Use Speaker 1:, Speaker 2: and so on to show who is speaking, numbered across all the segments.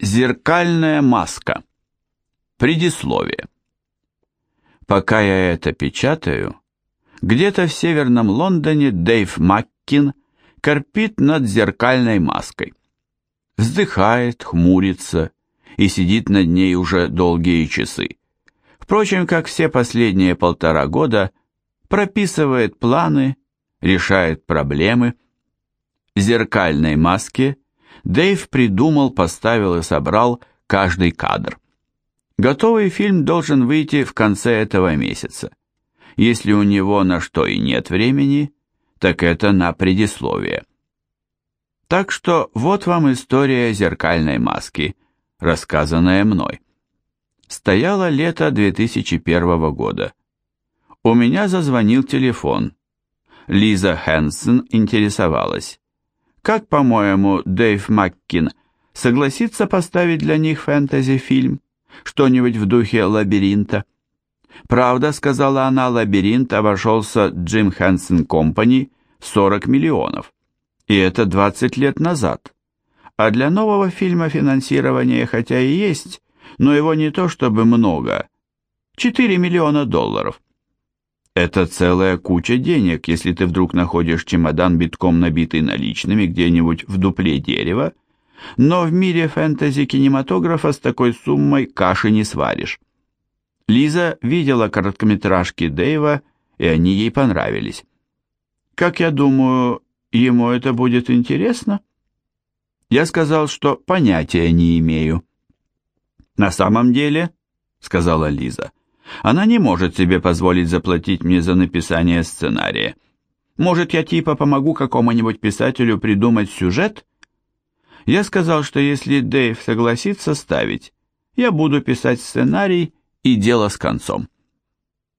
Speaker 1: Зеркальная маска. Предисловие. Пока я это печатаю, где-то в северном Лондоне Дэйв Маккин корпит над зеркальной маской. Вздыхает, хмурится и сидит над ней уже долгие часы. Впрочем, как все последние полтора года, прописывает планы, решает проблемы. В зеркальной маске – Дэйв придумал, поставил и собрал каждый кадр. Готовый фильм должен выйти в конце этого месяца. Если у него на что и нет времени, так это на предисловие. Так что вот вам история зеркальной маски, рассказанная мной. Стояло лето 2001 года. У меня зазвонил телефон. Лиза Хэнсон интересовалась. Как, по-моему, Дэйв Маккин согласится поставить для них фэнтези-фильм? Что-нибудь в духе «Лабиринта»? Правда, сказала она, «Лабиринт» обошелся Джим Хэнсон Компани 40 миллионов. И это 20 лет назад. А для нового фильма финансирование хотя и есть, но его не то чтобы много. 4 миллиона долларов. Это целая куча денег, если ты вдруг находишь чемодан битком набитый наличными где-нибудь в дупле дерева, но в мире фэнтези-кинематографа с такой суммой каши не сваришь. Лиза видела короткометражки Дэйва, и они ей понравились. Как я думаю, ему это будет интересно? Я сказал, что понятия не имею. На самом деле, сказала Лиза, она не может себе позволить заплатить мне за написание сценария. Может, я типа помогу какому-нибудь писателю придумать сюжет? Я сказал, что если Дэйв согласится ставить, я буду писать сценарий и дело с концом.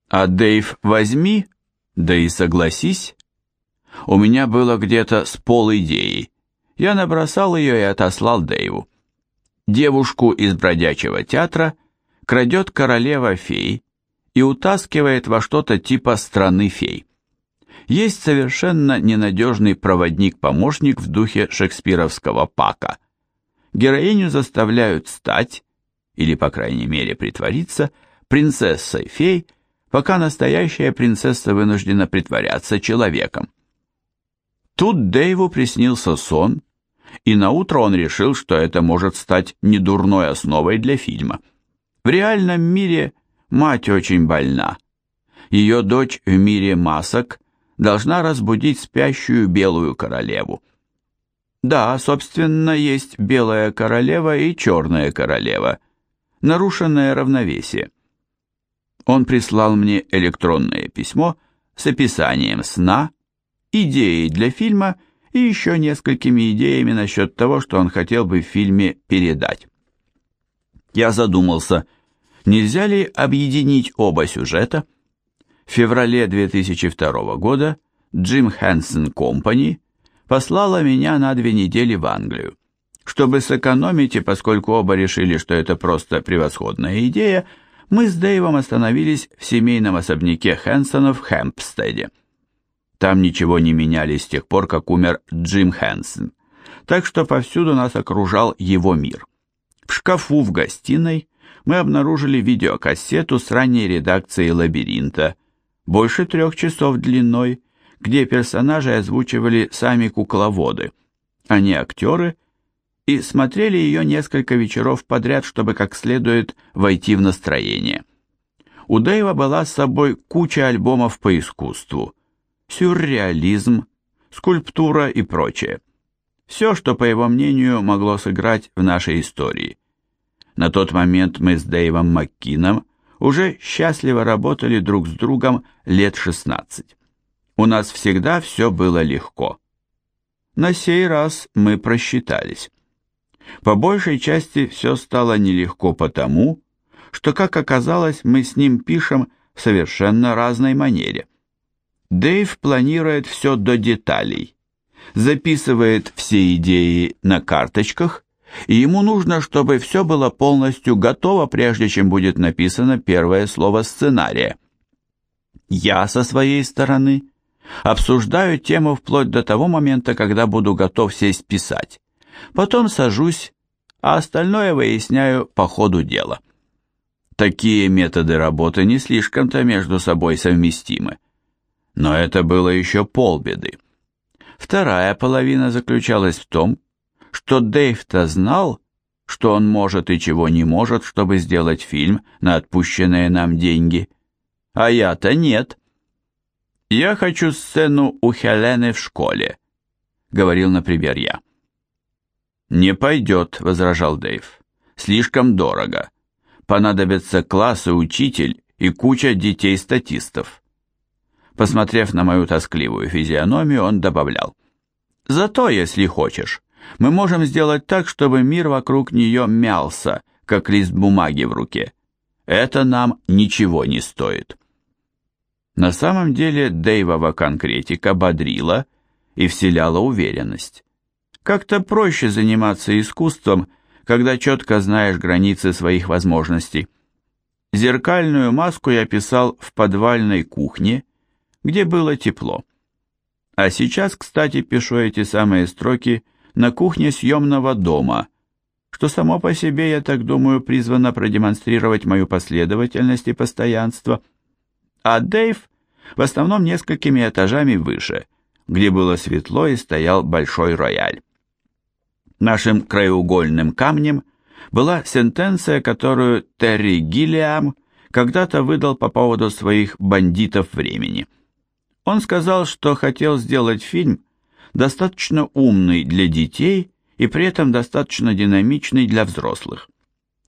Speaker 1: А Дэйв возьми, да и согласись. У меня было где-то с пол идеи. Я набросал ее и отослал Дэйву. Девушку из бродячего театра – крадет королева фей и утаскивает во что-то типа страны фей. Есть совершенно ненадежный проводник-помощник в духе шекспировского пака. Героиню заставляют стать, или по крайней мере притвориться, принцессой-фей, пока настоящая принцесса вынуждена притворяться человеком. Тут Дэйву приснился сон, и наутро он решил, что это может стать недурной основой для фильма – в реальном мире мать очень больна. Ее дочь в мире масок должна разбудить спящую белую королеву. Да, собственно, есть белая королева и черная королева. Нарушенное равновесие. Он прислал мне электронное письмо с описанием сна, идеей для фильма и еще несколькими идеями насчет того, что он хотел бы в фильме передать. Я задумался, нельзя ли объединить оба сюжета. В феврале 2002 года Джим Хэнсон Компани послала меня на две недели в Англию. Чтобы сэкономить, и поскольку оба решили, что это просто превосходная идея, мы с Дэйвом остановились в семейном особняке Хэнсонов в Хэмпстеде. Там ничего не меняли с тех пор, как умер Джим Хэнсон, так что повсюду нас окружал его мир. В шкафу в гостиной мы обнаружили видеокассету с ранней редакцией «Лабиринта», больше трех часов длиной, где персонажи озвучивали сами кукловоды, а не актеры, и смотрели ее несколько вечеров подряд, чтобы как следует войти в настроение. У Дэйва была с собой куча альбомов по искусству, сюрреализм, скульптура и прочее. Все, что, по его мнению, могло сыграть в нашей истории. На тот момент мы с Дэйвом Маккином уже счастливо работали друг с другом лет 16. У нас всегда все было легко. На сей раз мы просчитались. По большей части все стало нелегко потому, что, как оказалось, мы с ним пишем в совершенно разной манере. Дэйв планирует все до деталей – записывает все идеи на карточках, и ему нужно, чтобы все было полностью готово, прежде чем будет написано первое слово сценария. Я со своей стороны обсуждаю тему вплоть до того момента, когда буду готов сесть писать. Потом сажусь, а остальное выясняю по ходу дела. Такие методы работы не слишком-то между собой совместимы. Но это было еще полбеды. Вторая половина заключалась в том, что Дэйв-то знал, что он может и чего не может, чтобы сделать фильм на отпущенные нам деньги. А я-то нет. «Я хочу сцену у Хелены в школе», — говорил, например, я. «Не пойдет», — возражал Дэйв. «Слишком дорого. Понадобится класс и учитель и куча детей-статистов». Посмотрев на мою тоскливую физиономию, он добавлял. «Зато, если хочешь, мы можем сделать так, чтобы мир вокруг нее мялся, как лист бумаги в руке. Это нам ничего не стоит». На самом деле Дэйвова конкретика бодрила и вселяла уверенность. Как-то проще заниматься искусством, когда четко знаешь границы своих возможностей. Зеркальную маску я писал в подвальной кухне, где было тепло. А сейчас, кстати, пишу эти самые строки на кухне съемного дома, что само по себе, я так думаю, призвано продемонстрировать мою последовательность и постоянство. А Дэйв в основном несколькими этажами выше, где было светло и стоял большой рояль. Нашим краеугольным камнем была сентенция, которую Терри Гиллиам когда-то выдал по поводу своих бандитов времени. Он сказал, что хотел сделать фильм достаточно умный для детей и при этом достаточно динамичный для взрослых.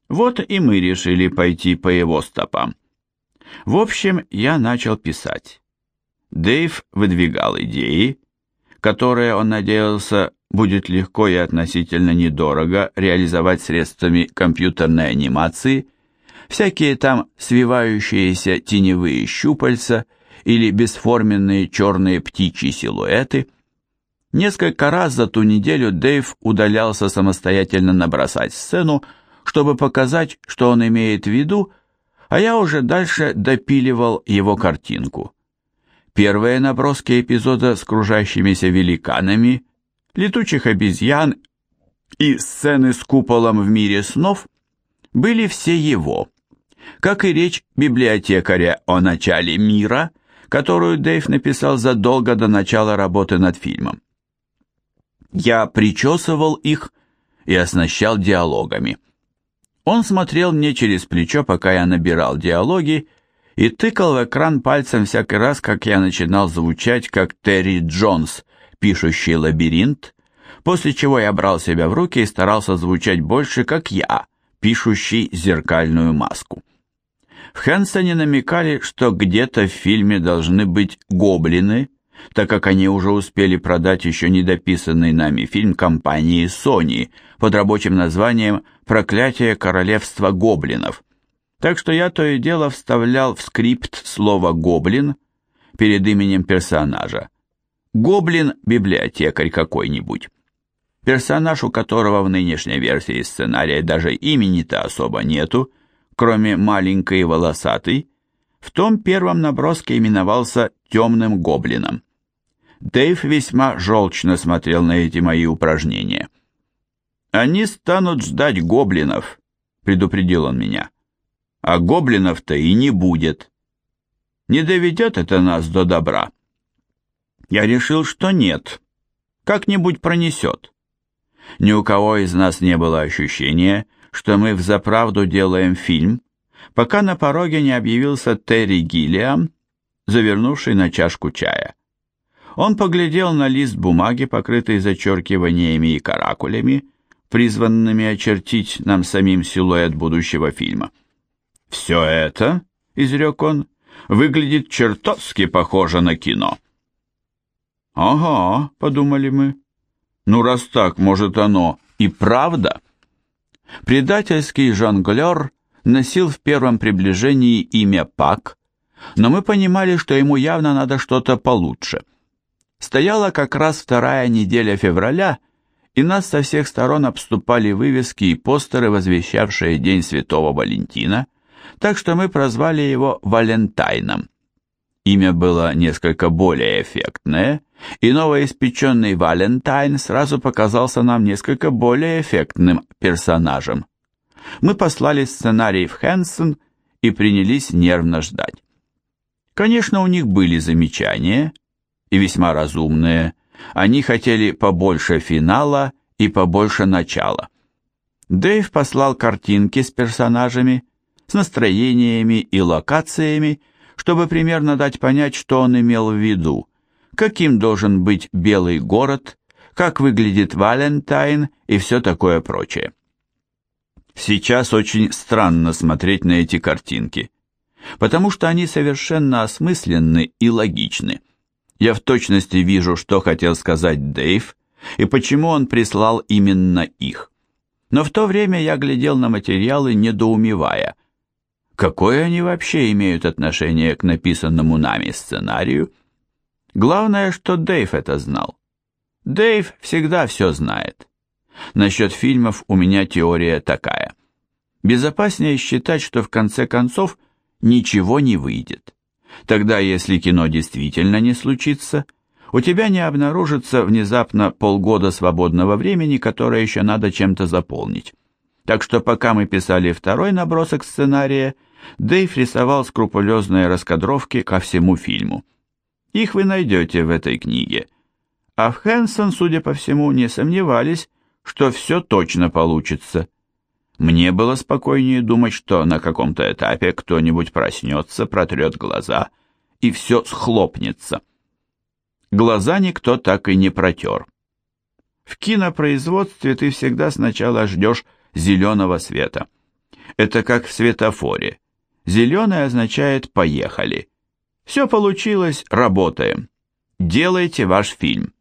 Speaker 1: Вот и мы решили пойти по его стопам. В общем, я начал писать. Дэйв выдвигал идеи, которые он надеялся будет легко и относительно недорого реализовать средствами компьютерной анимации, всякие там свивающиеся теневые щупальца или бесформенные черные птичьи силуэты. Несколько раз за ту неделю Дэйв удалялся самостоятельно набросать сцену, чтобы показать, что он имеет в виду, а я уже дальше допиливал его картинку. Первые наброски эпизода с кружащимися великанами – летучих обезьян и сцены с куполом в мире снов были все его, как и речь библиотекаря о начале мира, которую Дэйв написал задолго до начала работы над фильмом. Я причесывал их и оснащал диалогами. Он смотрел мне через плечо, пока я набирал диалоги, и тыкал в экран пальцем всякий раз, как я начинал звучать, как Терри Джонс пишущий лабиринт, после чего я брал себя в руки и старался звучать больше, как я, пишущий зеркальную маску. В Хэнсоне намекали, что где-то в фильме должны быть гоблины, так как они уже успели продать еще недописанный нами фильм компании Sony под рабочим названием «Проклятие королевства гоблинов». Так что я то и дело вставлял в скрипт слово «гоблин» перед именем персонажа, гоблин-библиотекарь какой-нибудь. Персонаж, у которого в нынешней версии сценария даже имени-то особо нету, кроме маленькой и волосатой, в том первом наброске именовался «темным гоблином». Дэйв весьма желчно смотрел на эти мои упражнения. «Они станут ждать гоблинов», — предупредил он меня. «А гоблинов-то и не будет. Не доведет это нас до добра». Я решил, что нет. Как-нибудь пронесет. Ни у кого из нас не было ощущения, что мы взаправду делаем фильм, пока на пороге не объявился Терри Гиллиам, завернувший на чашку чая. Он поглядел на лист бумаги, покрытый зачеркиваниями и каракулями, призванными очертить нам самим силуэт будущего фильма. «Все это, — изрек он, — выглядит чертовски похоже на кино». «Ага», — подумали мы. «Ну, раз так, может, оно и правда?» Предательский жонглер носил в первом приближении имя Пак, но мы понимали, что ему явно надо что-то получше. Стояла как раз вторая неделя февраля, и нас со всех сторон обступали вывески и постеры, возвещавшие День Святого Валентина, так что мы прозвали его Валентайном. Имя было несколько более эффектное, и новоиспеченный Валентайн сразу показался нам несколько более эффектным персонажем. Мы послали сценарий в Хэнсон и принялись нервно ждать. Конечно, у них были замечания, и весьма разумные. Они хотели побольше финала и побольше начала. Дэйв послал картинки с персонажами, с настроениями и локациями, чтобы примерно дать понять, что он имел в виду, каким должен быть белый город, как выглядит Валентайн и все такое прочее. Сейчас очень странно смотреть на эти картинки, потому что они совершенно осмысленны и логичны. Я в точности вижу, что хотел сказать Дэйв и почему он прислал именно их. Но в то время я глядел на материалы, недоумевая, Какое они вообще имеют отношение к написанному нами сценарию? Главное, что Дэйв это знал. Дэйв всегда все знает. Насчет фильмов у меня теория такая. Безопаснее считать, что в конце концов ничего не выйдет. Тогда, если кино действительно не случится, у тебя не обнаружится внезапно полгода свободного времени, которое еще надо чем-то заполнить. Так что пока мы писали второй набросок сценария – Дэйв рисовал скрупулезные раскадровки ко всему фильму. Их вы найдете в этой книге. А в Хэнсон, судя по всему, не сомневались, что все точно получится. Мне было спокойнее думать, что на каком-то этапе кто-нибудь проснется, протрет глаза, и все схлопнется. Глаза никто так и не протер. В кинопроизводстве ты всегда сначала ждешь зеленого света. Это как в светофоре. Зеленый означает «поехали». Все получилось, работаем. Делайте ваш фильм.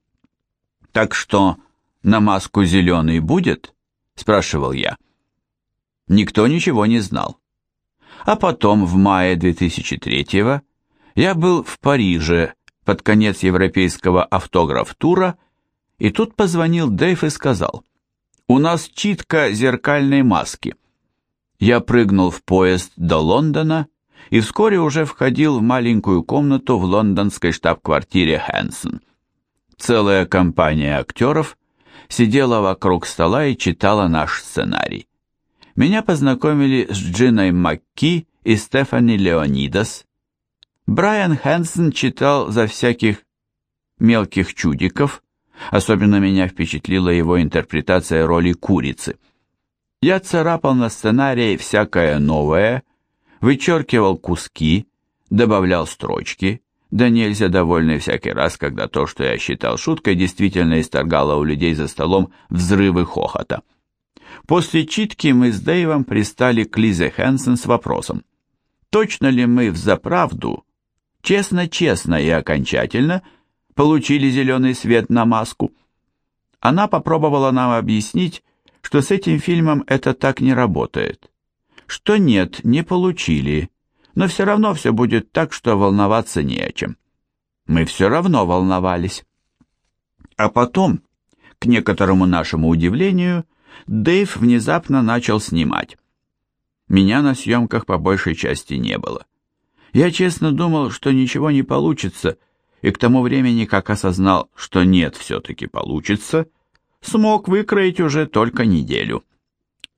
Speaker 1: Так что на маску зеленый будет? Спрашивал я. Никто ничего не знал. А потом, в мае 2003-го, я был в Париже под конец европейского автограф-тура, и тут позвонил Дэйв и сказал, «У нас читка зеркальной маски». Я прыгнул в поезд до Лондона и вскоре уже входил в маленькую комнату в лондонской штаб-квартире Хэнсон. Целая компания актеров сидела вокруг стола и читала наш сценарий. Меня познакомили с Джиной Макки и Стефани Леонидас. Брайан Хэнсон читал за всяких мелких чудиков, особенно меня впечатлила его интерпретация роли курицы – я царапал на сценарии всякое новое, вычеркивал куски, добавлял строчки, да нельзя довольный всякий раз, когда то, что я считал шуткой, действительно исторгало у людей за столом взрывы хохота. После читки мы с Дэйвом пристали к Лизе Хэнсон с вопросом, точно ли мы взаправду, честно-честно и окончательно, получили зеленый свет на маску. Она попробовала нам объяснить, что с этим фильмом это так не работает. Что нет, не получили, но все равно все будет так, что волноваться не о чем. Мы все равно волновались. А потом, к некоторому нашему удивлению, Дэйв внезапно начал снимать. Меня на съемках по большей части не было. Я честно думал, что ничего не получится, и к тому времени, как осознал, что нет, все-таки получится – смог выкроить уже только неделю.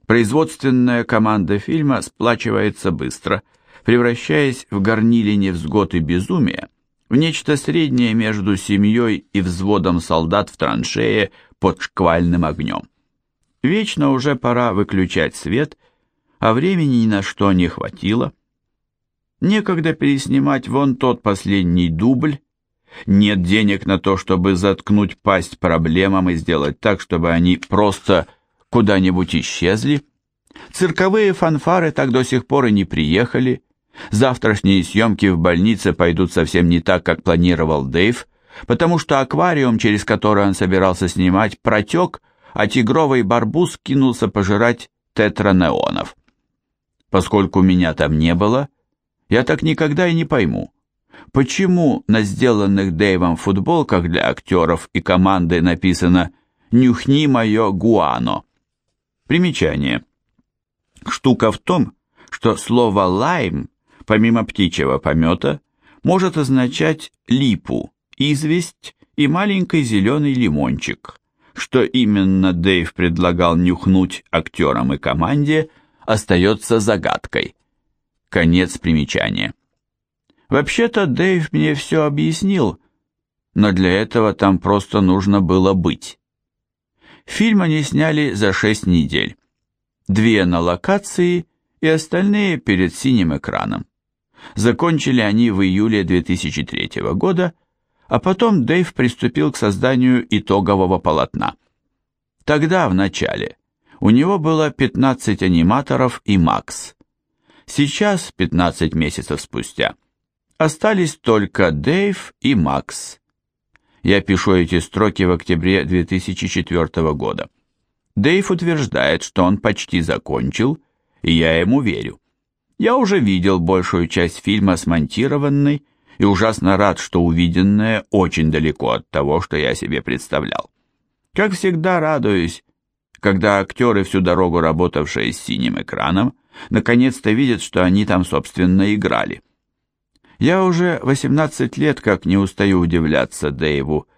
Speaker 1: Производственная команда фильма сплачивается быстро, превращаясь в горнили невзгод и безумия, в нечто среднее между семьей и взводом солдат в траншее под шквальным огнем. Вечно уже пора выключать свет, а времени ни на что не хватило. Некогда переснимать вон тот последний дубль, нет денег на то, чтобы заткнуть пасть проблемам и сделать так, чтобы они просто куда-нибудь исчезли. Цирковые фанфары так до сих пор и не приехали. Завтрашние съемки в больнице пойдут совсем не так, как планировал Дэйв, потому что аквариум, через который он собирался снимать, протек, а тигровый барбус кинулся пожирать тетранеонов. Поскольку меня там не было, я так никогда и не пойму, почему на сделанных Дэйвом футболках для актеров и команды написано «Нюхни мое гуано». Примечание. Штука в том, что слово «лайм», помимо птичьего помета, может означать липу, известь и маленький зеленый лимончик. Что именно Дэйв предлагал нюхнуть актерам и команде, остается загадкой. Конец примечания. Вообще-то Дэйв мне все объяснил, но для этого там просто нужно было быть. Фильм они сняли за шесть недель. Две на локации и остальные перед синим экраном. Закончили они в июле 2003 года, а потом Дэйв приступил к созданию итогового полотна. Тогда, в начале, у него было 15 аниматоров и Макс. Сейчас, 15 месяцев спустя, остались только Дэйв и Макс. Я пишу эти строки в октябре 2004 года. Дэйв утверждает, что он почти закончил, и я ему верю. Я уже видел большую часть фильма смонтированной и ужасно рад, что увиденное очень далеко от того, что я себе представлял. Как всегда радуюсь, когда актеры, всю дорогу работавшие с синим экраном, наконец-то видят, что они там, собственно, играли. Я уже 18 лет как не устаю удивляться Дэйву.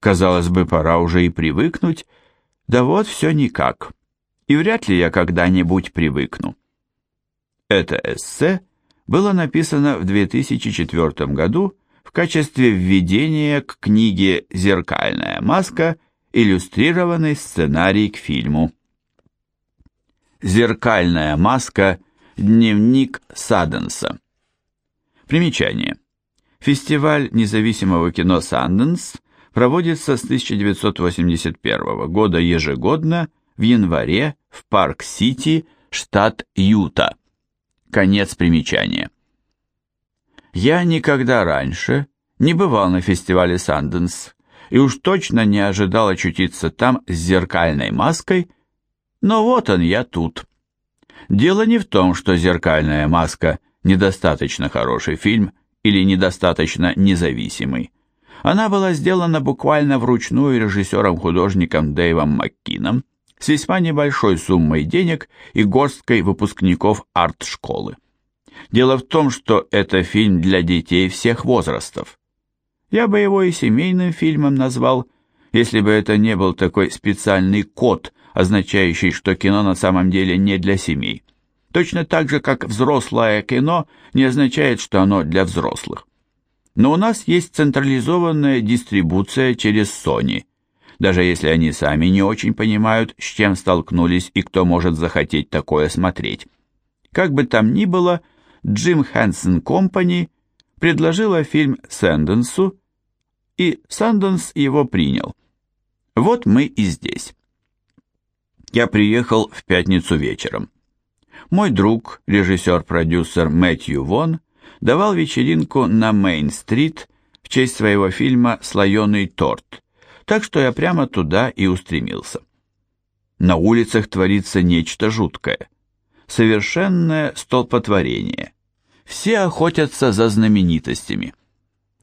Speaker 1: Казалось бы, пора уже и привыкнуть, да вот все никак. И вряд ли я когда-нибудь привыкну. Это эссе было написано в 2004 году в качестве введения к книге «Зеркальная маска. Иллюстрированный сценарий к фильму». «Зеркальная маска. Дневник Саденса». Примечание. Фестиваль независимого кино «Санденс» проводится с 1981 года ежегодно в январе в Парк-Сити, штат Юта. Конец примечания. Я никогда раньше не бывал на фестивале Санденс и уж точно не ожидал очутиться там с зеркальной маской, но вот он я тут. Дело не в том, что «Зеркальная маска» недостаточно хороший фильм или недостаточно независимый. Она была сделана буквально вручную режиссером-художником Дэйвом Маккином, с весьма небольшой суммой денег и горсткой выпускников арт-школы. Дело в том, что это фильм для детей всех возрастов. Я бы его и семейным фильмом назвал, если бы это не был такой специальный код, означающий, что кино на самом деле не для семей. Точно так же, как взрослое кино не означает, что оно для взрослых. Но у нас есть централизованная дистрибуция через Sony – даже если они сами не очень понимают, с чем столкнулись и кто может захотеть такое смотреть. Как бы там ни было, Джим Хэнсон Компани предложила фильм Сэнденсу, и Санденс его принял. Вот мы и здесь. Я приехал в пятницу вечером. Мой друг, режиссер-продюсер Мэтью Вон, давал вечеринку на Мейн-стрит в честь своего фильма «Слоеный торт», так что я прямо туда и устремился. На улицах творится нечто жуткое. Совершенное столпотворение. Все охотятся за знаменитостями.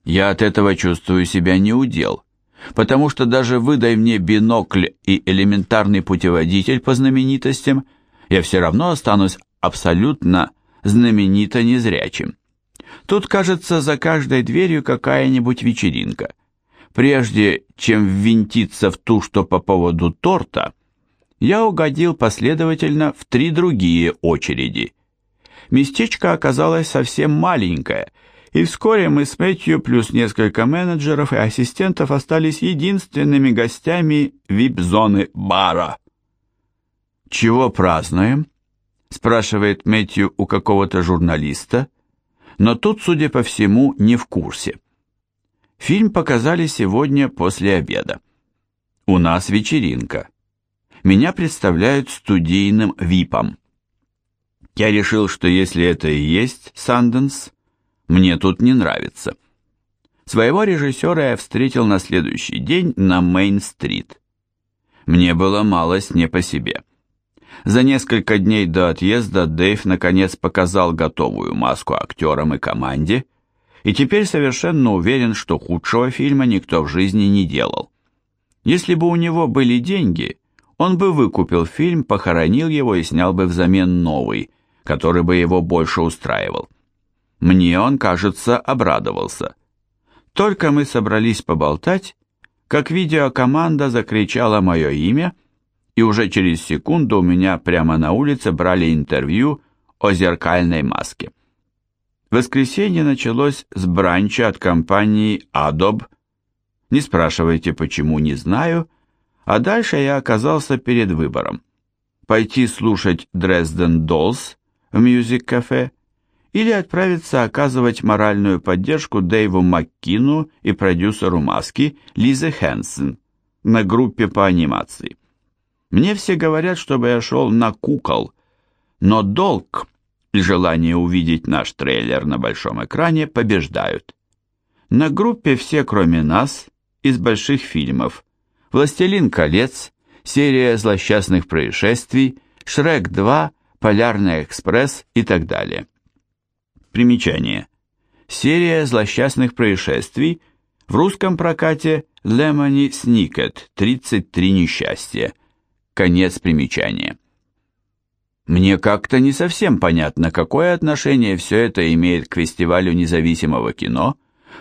Speaker 1: Я от этого чувствую себя неудел, потому что даже выдай мне бинокль и элементарный путеводитель по знаменитостям, я все равно останусь абсолютно знаменито незрячим. Тут, кажется, за каждой дверью какая-нибудь вечеринка – Прежде чем ввинтиться в ту, что по поводу торта, я угодил последовательно в три другие очереди. Местечко оказалось совсем маленькое, и вскоре мы с Мэтью плюс несколько менеджеров и ассистентов остались единственными гостями вип-зоны бара. «Чего празднуем?» – спрашивает Мэтью у какого-то журналиста, но тут, судя по всему, не в курсе. Фильм показали сегодня после обеда. У нас вечеринка. Меня представляют студийным випом. Я решил, что если это и есть Санденс, мне тут не нравится. Своего режиссера я встретил на следующий день на Мейн-стрит. Мне было малость не по себе. За несколько дней до отъезда Дэйв наконец показал готовую маску актерам и команде – и теперь совершенно уверен, что худшего фильма никто в жизни не делал. Если бы у него были деньги, он бы выкупил фильм, похоронил его и снял бы взамен новый, который бы его больше устраивал. Мне он, кажется, обрадовался. Только мы собрались поболтать, как видеокоманда закричала мое имя, и уже через секунду у меня прямо на улице брали интервью о зеркальной маске. Воскресенье началось с бранча от компании Adobe. Не спрашивайте, почему, не знаю, а дальше я оказался перед выбором. Пойти слушать Dresden Dolls в мюзик-кафе или отправиться оказывать моральную поддержку Дэйву Маккину и продюсеру маски Лизе Хэнсон на группе по анимации. Мне все говорят, чтобы я шел на кукол, но долг и желание увидеть наш трейлер на большом экране побеждают. На группе все, кроме нас, из больших фильмов «Властелин колец», серия злосчастных происшествий, «Шрек 2», «Полярный экспресс» и так далее. Примечание. Серия злосчастных происшествий в русском прокате «Лемони Сникет. 33 несчастья». Конец примечания. Мне как-то не совсем понятно, какое отношение все это имеет к фестивалю независимого кино,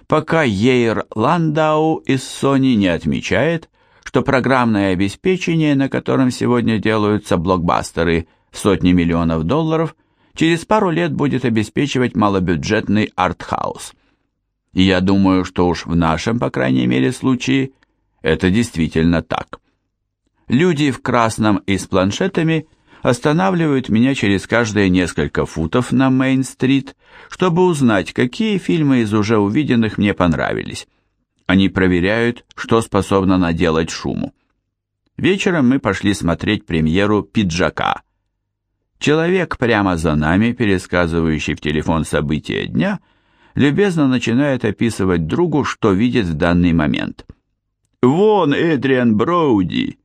Speaker 1: пока Ейр Ландау из Sony не отмечает, что программное обеспечение, на котором сегодня делаются блокбастеры в сотни миллионов долларов, через пару лет будет обеспечивать малобюджетный артхаус. Я думаю, что уж в нашем, по крайней мере, случае это действительно так. Люди в красном и с планшетами – останавливают меня через каждые несколько футов на Мейн-стрит, чтобы узнать, какие фильмы из уже увиденных мне понравились. Они проверяют, что способно наделать шуму. Вечером мы пошли смотреть премьеру «Пиджака». Человек прямо за нами, пересказывающий в телефон события дня, любезно начинает описывать другу, что видит в данный момент. «Вон Эдриан Броуди!»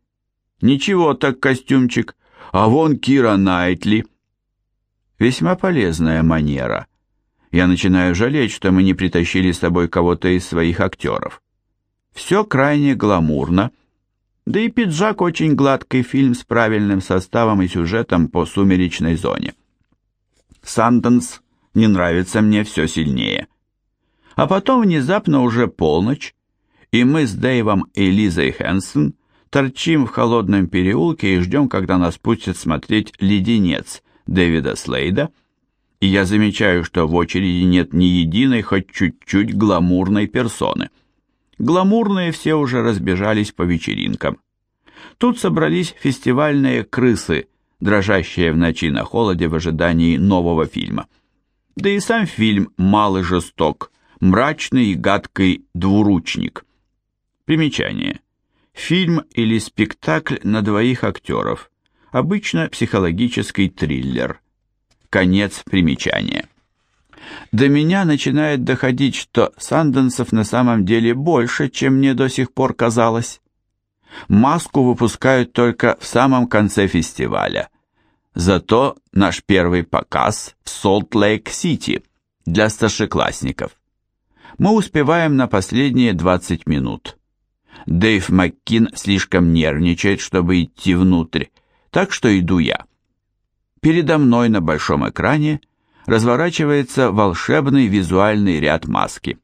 Speaker 1: «Ничего так костюмчик, а вон Кира Найтли. Весьма полезная манера. Я начинаю жалеть, что мы не притащили с собой кого-то из своих актеров. Все крайне гламурно, да и «Пиджак» очень гладкий фильм с правильным составом и сюжетом по сумеречной зоне. «Санденс» не нравится мне все сильнее. А потом внезапно уже полночь, и мы с Дэйвом и Лизой Хэнсон торчим в холодном переулке и ждем, когда нас пустят смотреть «Леденец» Дэвида Слейда, и я замечаю, что в очереди нет ни единой, хоть чуть-чуть гламурной персоны. Гламурные все уже разбежались по вечеринкам. Тут собрались фестивальные крысы, дрожащие в ночи на холоде в ожидании нового фильма. Да и сам фильм мал и жесток, мрачный и гадкий двуручник. Примечание. Фильм или спектакль на двоих актеров. Обычно психологический триллер. Конец примечания. До меня начинает доходить, что санденсов на самом деле больше, чем мне до сих пор казалось. Маску выпускают только в самом конце фестиваля. Зато наш первый показ в Солт-Лейк-Сити для старшеклассников. Мы успеваем на последние 20 минут. Дэйв Маккин слишком нервничает, чтобы идти внутрь, так что иду я. Передо мной на большом экране разворачивается волшебный визуальный ряд маски.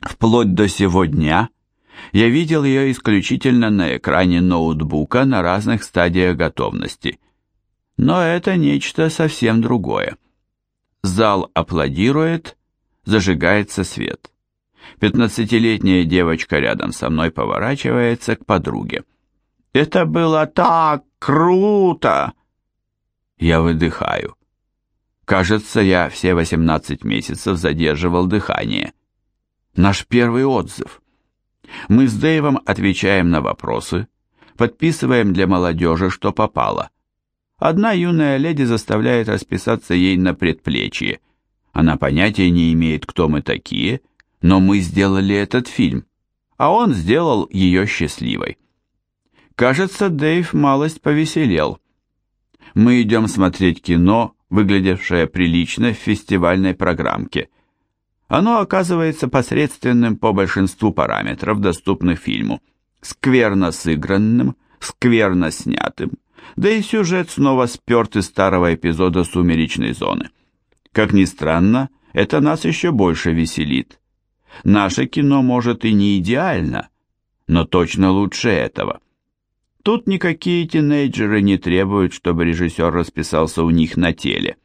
Speaker 1: Вплоть до сегодня я видел ее исключительно на экране ноутбука на разных стадиях готовности. Но это нечто совсем другое. Зал аплодирует, зажигается свет. Пятнадцатилетняя девочка рядом со мной поворачивается к подруге. «Это было так круто!» Я выдыхаю. Кажется, я все 18 месяцев задерживал дыхание. Наш первый отзыв. Мы с Дэйвом отвечаем на вопросы, подписываем для молодежи, что попало. Одна юная леди заставляет расписаться ей на предплечье. Она понятия не имеет, кто мы такие – но мы сделали этот фильм, а он сделал ее счастливой. Кажется, Дэйв малость повеселел. Мы идем смотреть кино, выглядевшее прилично в фестивальной программке. Оно оказывается посредственным по большинству параметров, доступных фильму. Скверно сыгранным, скверно снятым, да и сюжет снова сперт из старого эпизода «Сумеречной зоны». Как ни странно, это нас еще больше веселит. Наше кино может и не идеально, но точно лучше этого. Тут никакие тинейджеры не требуют, чтобы режиссер расписался у них на теле.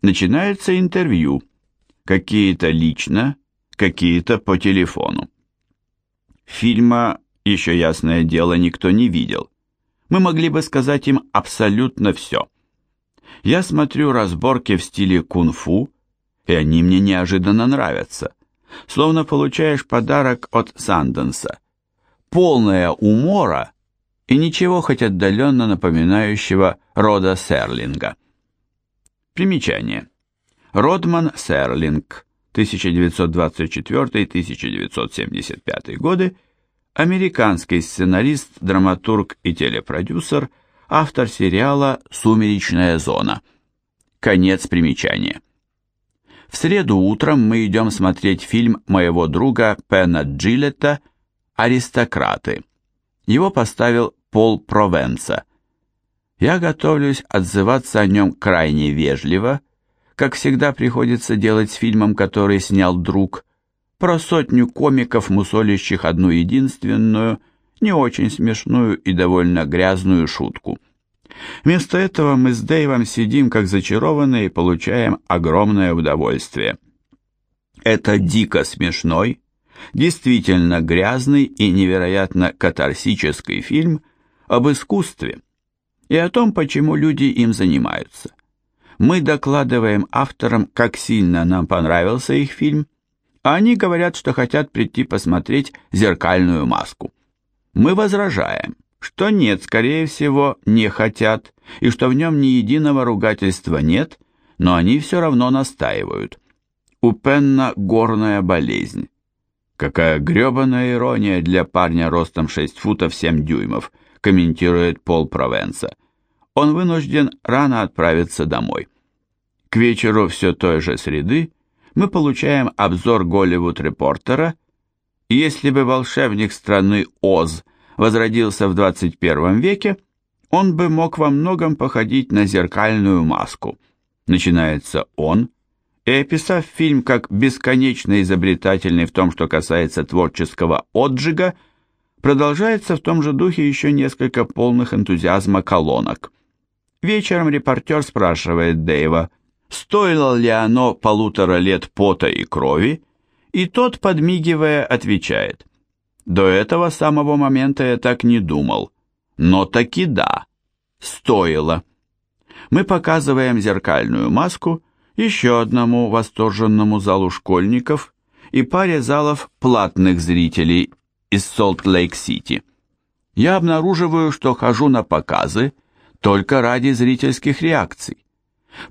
Speaker 1: Начинается интервью, какие-то лично, какие-то по телефону. Фильма, еще ясное дело, никто не видел. Мы могли бы сказать им абсолютно все. Я смотрю разборки в стиле кунг-фу, и они мне неожиданно нравятся. Словно получаешь подарок от Санденса. Полная умора и ничего хоть отдаленно напоминающего рода Серлинга. Примечание. Родман Серлинг, 1924-1975 годы, американский сценарист, драматург и телепродюсер, автор сериала «Сумеречная зона». Конец примечания. В среду утром мы идем смотреть фильм моего друга Пена Джилета «Аристократы». Его поставил Пол Провенса. Я готовлюсь отзываться о нем крайне вежливо, как всегда приходится делать с фильмом, который снял друг, про сотню комиков, мусолящих одну единственную, не очень смешную и довольно грязную шутку. Вместо этого мы с Дэйвом сидим как зачарованные и получаем огромное удовольствие. Это дико смешной, действительно грязный и невероятно катарсический фильм об искусстве и о том, почему люди им занимаются. Мы докладываем авторам, как сильно нам понравился их фильм, а они говорят, что хотят прийти посмотреть «Зеркальную маску». Мы возражаем, что нет, скорее всего, не хотят, и что в нем ни единого ругательства нет, но они все равно настаивают. У Пенна горная болезнь. Какая гребаная ирония для парня ростом 6 футов 7 дюймов, комментирует Пол Провенса. Он вынужден рано отправиться домой. К вечеру все той же среды мы получаем обзор Голливуд-репортера, если бы волшебник страны Оз возродился в 21 веке, он бы мог во многом походить на зеркальную маску. Начинается он, и описав фильм как бесконечно изобретательный в том, что касается творческого отжига, продолжается в том же духе еще несколько полных энтузиазма колонок. Вечером репортер спрашивает Дэйва, стоило ли оно полутора лет пота и крови, и тот, подмигивая, отвечает, «До этого самого момента я так не думал, но таки да, стоило». Мы показываем зеркальную маску – еще одному восторженному залу школьников и паре залов платных зрителей из Солт-Лейк-Сити. Я обнаруживаю, что хожу на показы только ради зрительских реакций.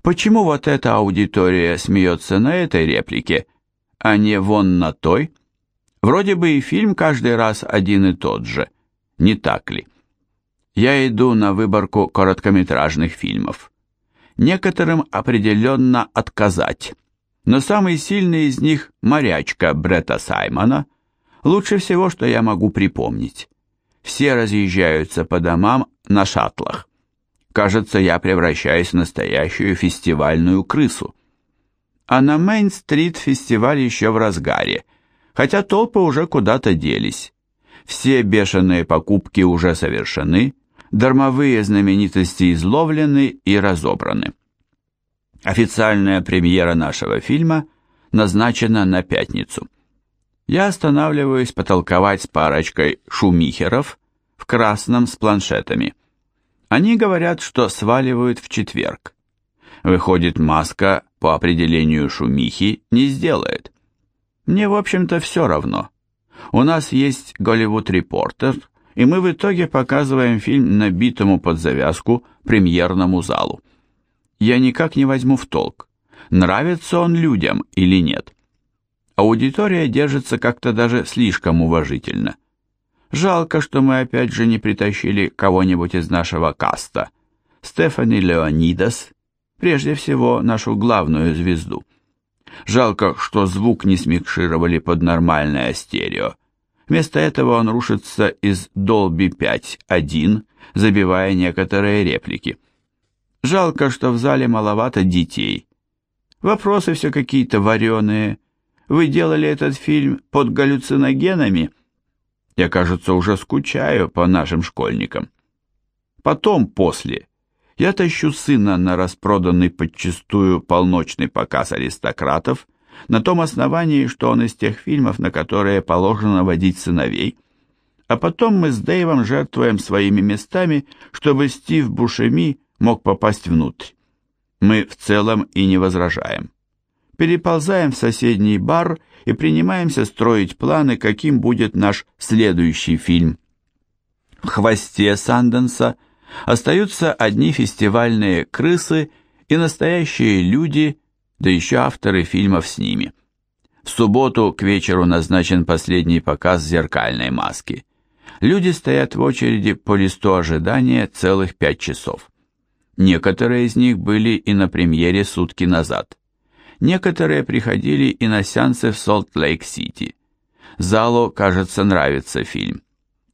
Speaker 1: Почему вот эта аудитория смеется на этой реплике, а не вон на той? Вроде бы и фильм каждый раз один и тот же, не так ли? Я иду на выборку короткометражных фильмов некоторым определенно отказать. Но самый сильный из них – «Морячка» Бретта Саймона. Лучше всего, что я могу припомнить. Все разъезжаются по домам на шаттлах. Кажется, я превращаюсь в настоящую фестивальную крысу. А на Мейн-стрит фестиваль еще в разгаре, хотя толпы уже куда-то делись. Все бешеные покупки уже совершены – дармовые знаменитости изловлены и разобраны. Официальная премьера нашего фильма назначена на пятницу. Я останавливаюсь потолковать с парочкой шумихеров в красном с планшетами. Они говорят, что сваливают в четверг. Выходит, маска по определению шумихи не сделает. Мне, в общем-то, все равно. У нас есть Голливуд-репортер, и мы в итоге показываем фильм набитому под завязку премьерному залу. Я никак не возьму в толк, нравится он людям или нет. Аудитория держится как-то даже слишком уважительно. Жалко, что мы опять же не притащили кого-нибудь из нашего каста. Стефани Леонидас, прежде всего нашу главную звезду. Жалко, что звук не смикшировали под нормальное стерео. Вместо этого он рушится из Dolby 5.1, забивая некоторые реплики. Жалко, что в зале маловато детей. Вопросы все какие-то вареные. Вы делали этот фильм под галлюциногенами? Я, кажется, уже скучаю по нашим школьникам. Потом, после, я тащу сына на распроданный подчистую полночный показ аристократов на том основании, что он из тех фильмов, на которые положено водить сыновей. А потом мы с Дэйвом жертвуем своими местами, чтобы Стив Бушеми мог попасть внутрь. Мы в целом и не возражаем. Переползаем в соседний бар и принимаемся строить планы, каким будет наш следующий фильм. В хвосте Санденса остаются одни фестивальные крысы и настоящие люди, да еще авторы фильмов с ними. В субботу к вечеру назначен последний показ зеркальной маски. Люди стоят в очереди по листу ожидания целых пять часов. Некоторые из них были и на премьере сутки назад. Некоторые приходили и на сеансы в Солт-Лейк-Сити. Залу, кажется, нравится фильм.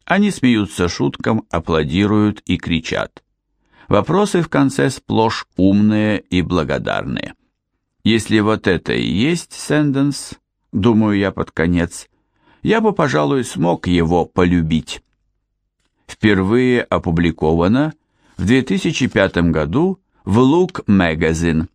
Speaker 1: Они смеются шуткам, аплодируют и кричат. Вопросы в конце сплошь умные и благодарные. Если вот это и есть Сэнденс, думаю я под конец, я бы, пожалуй, смог его полюбить. Впервые опубликовано в 2005 году в Look Magazine.